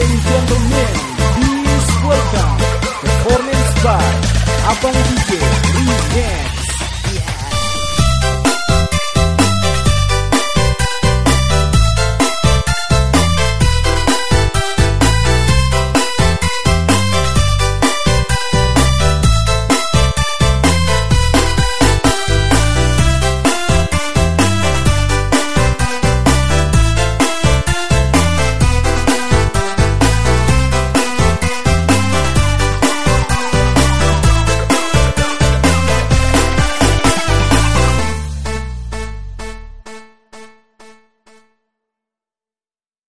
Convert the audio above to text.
Iniciando bien, dispuesta, performance by, Abang DJ,